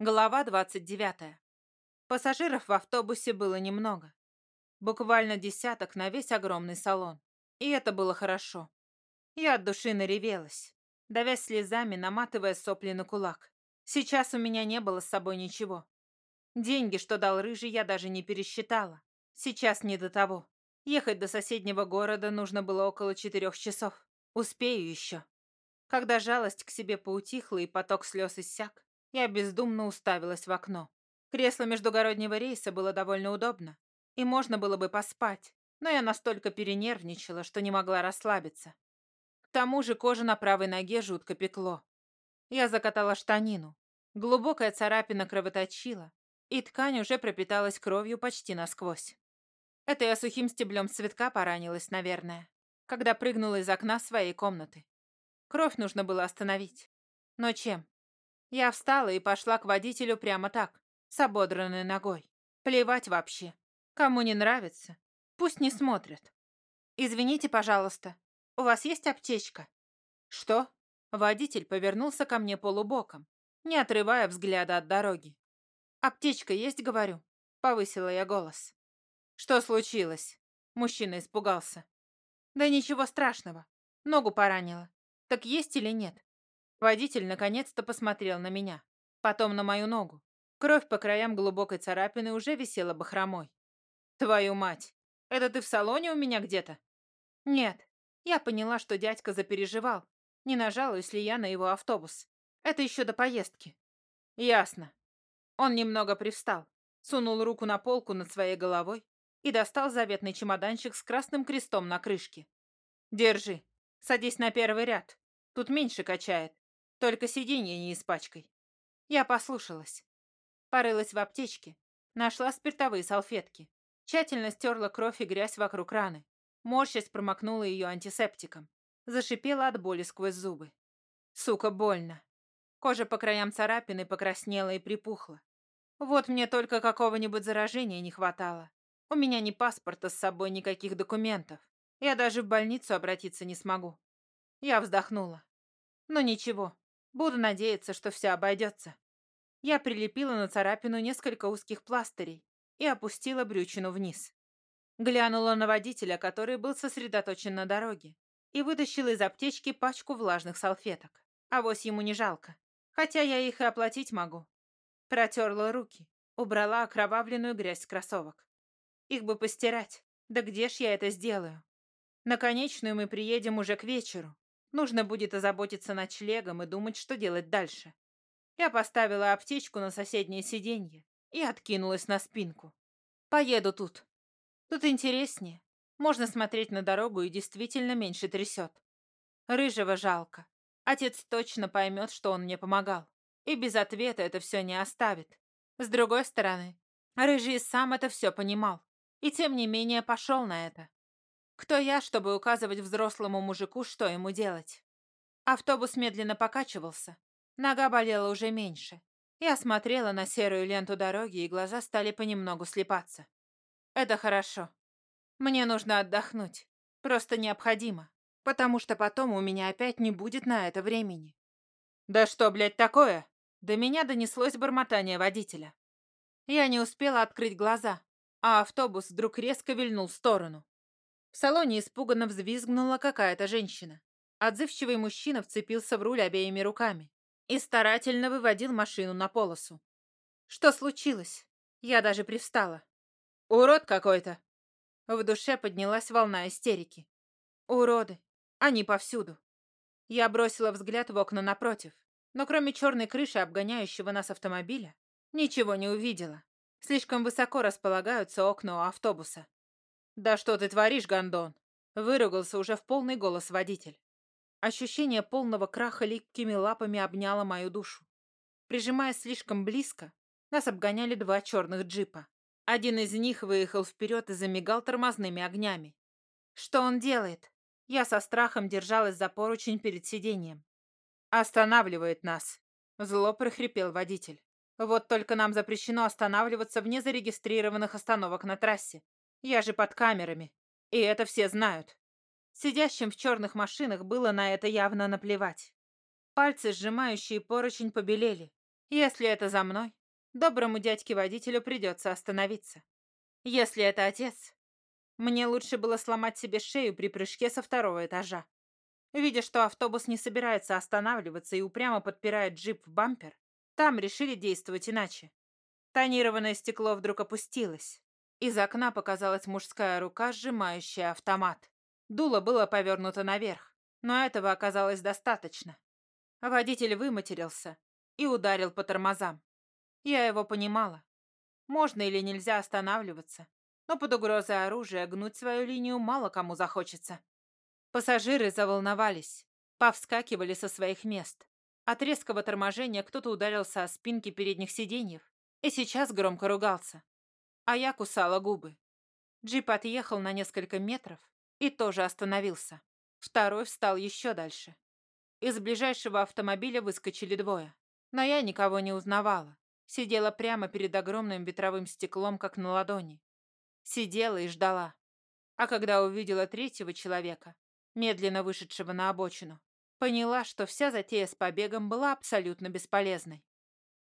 Глава 29. Пассажиров в автобусе было немного. Буквально десяток на весь огромный салон. И это было хорошо. Я от души наревелась, давясь слезами, наматывая сопли на кулак. Сейчас у меня не было с собой ничего. Деньги, что дал Рыжий, я даже не пересчитала. Сейчас не до того. Ехать до соседнего города нужно было около четырех часов. Успею еще. Когда жалость к себе поутихла и поток слез иссяк, я бездумно уставилась в окно. Кресло междугороднего рейса было довольно удобно, и можно было бы поспать, но я настолько перенервничала, что не могла расслабиться. К тому же кожа на правой ноге жутко пекло. Я закатала штанину. Глубокая царапина кровоточила, и ткань уже пропиталась кровью почти насквозь. Это я сухим стеблем цветка поранилась, наверное, когда прыгнула из окна своей комнаты. Кровь нужно было остановить. Но чем? Я встала и пошла к водителю прямо так, с ободранной ногой. Плевать вообще. Кому не нравится, пусть не смотрят. «Извините, пожалуйста, у вас есть аптечка?» «Что?» Водитель повернулся ко мне полубоком, не отрывая взгляда от дороги. «Аптечка есть, говорю?» Повысила я голос. «Что случилось?» Мужчина испугался. «Да ничего страшного. Ногу поранила. Так есть или нет?» Водитель наконец-то посмотрел на меня, потом на мою ногу. Кровь по краям глубокой царапины уже висела бахромой. «Твою мать! Это ты в салоне у меня где-то?» «Нет. Я поняла, что дядька запереживал. Не нажалуюсь ли я на его автобус. Это еще до поездки». «Ясно». Он немного привстал, сунул руку на полку над своей головой и достал заветный чемоданчик с красным крестом на крышке. «Держи. Садись на первый ряд. Тут меньше качает. Только сиденье не испачкай. Я послушалась. Порылась в аптечке. Нашла спиртовые салфетки. Тщательно стерла кровь и грязь вокруг раны. Морщась промокнула ее антисептиком. Зашипела от боли сквозь зубы. Сука, больно. Кожа по краям царапины покраснела и припухла. Вот мне только какого-нибудь заражения не хватало. У меня ни паспорта с собой, никаких документов. Я даже в больницу обратиться не смогу. Я вздохнула. Но ничего, Буду надеяться, что все обойдется. Я прилепила на царапину несколько узких пластырей и опустила брючину вниз. Глянула на водителя, который был сосредоточен на дороге, и вытащила из аптечки пачку влажных салфеток. Авось ему не жалко, хотя я их и оплатить могу. Протерла руки, убрала окровавленную грязь с кроссовок. Их бы постирать, да где ж я это сделаю? На конечную мы приедем уже к вечеру, Нужно будет озаботиться ночлегом и думать, что делать дальше. Я поставила аптечку на соседнее сиденье и откинулась на спинку. Поеду тут. Тут интереснее. Можно смотреть на дорогу и действительно меньше трясет. Рыжего жалко. Отец точно поймет, что он мне помогал. И без ответа это все не оставит. С другой стороны, Рыжий сам это все понимал. И тем не менее пошел на это. Кто я, чтобы указывать взрослому мужику, что ему делать? Автобус медленно покачивался. Нога болела уже меньше. Я смотрела на серую ленту дороги, и глаза стали понемногу слепаться. Это хорошо. Мне нужно отдохнуть. Просто необходимо. Потому что потом у меня опять не будет на это времени. Да что, блядь, такое? До меня донеслось бормотание водителя. Я не успела открыть глаза, а автобус вдруг резко вильнул в сторону. В салоне испуганно взвизгнула какая-то женщина. Отзывчивый мужчина вцепился в руль обеими руками и старательно выводил машину на полосу. Что случилось? Я даже привстала. Урод какой-то. В душе поднялась волна истерики. Уроды. Они повсюду. Я бросила взгляд в окна напротив, но кроме черной крыши обгоняющего нас автомобиля, ничего не увидела. Слишком высоко располагаются окна у автобуса. «Да что ты творишь, гондон?» Выругался уже в полный голос водитель. Ощущение полного краха липкими лапами обняло мою душу. Прижимаясь слишком близко, нас обгоняли два черных джипа. Один из них выехал вперед и замигал тормозными огнями. Что он делает? Я со страхом держалась за поручень перед сиденьем. «Останавливает нас», — зло прохрипел водитель. «Вот только нам запрещено останавливаться вне зарегистрированных остановок на трассе. Я же под камерами. И это все знают. Сидящим в черных машинах было на это явно наплевать. Пальцы, сжимающие поручень, побелели. Если это за мной, доброму дядьке-водителю придется остановиться. Если это отец, мне лучше было сломать себе шею при прыжке со второго этажа. Видя, что автобус не собирается останавливаться и упрямо подпирает джип в бампер, там решили действовать иначе. Тонированное стекло вдруг опустилось. Из окна показалась мужская рука, сжимающая автомат. Дуло было повернуто наверх, но этого оказалось достаточно. Водитель выматерился и ударил по тормозам. Я его понимала. Можно или нельзя останавливаться, но под угрозой оружия гнуть свою линию мало кому захочется. Пассажиры заволновались, повскакивали со своих мест. От резкого торможения кто-то ударился о спинки передних сиденьев и сейчас громко ругался. А я кусала губы. Джип отъехал на несколько метров и тоже остановился. Второй встал еще дальше. Из ближайшего автомобиля выскочили двое. Но я никого не узнавала. Сидела прямо перед огромным ветровым стеклом, как на ладони. Сидела и ждала. А когда увидела третьего человека, медленно вышедшего на обочину. Поняла, что вся затея с побегом была абсолютно бесполезной.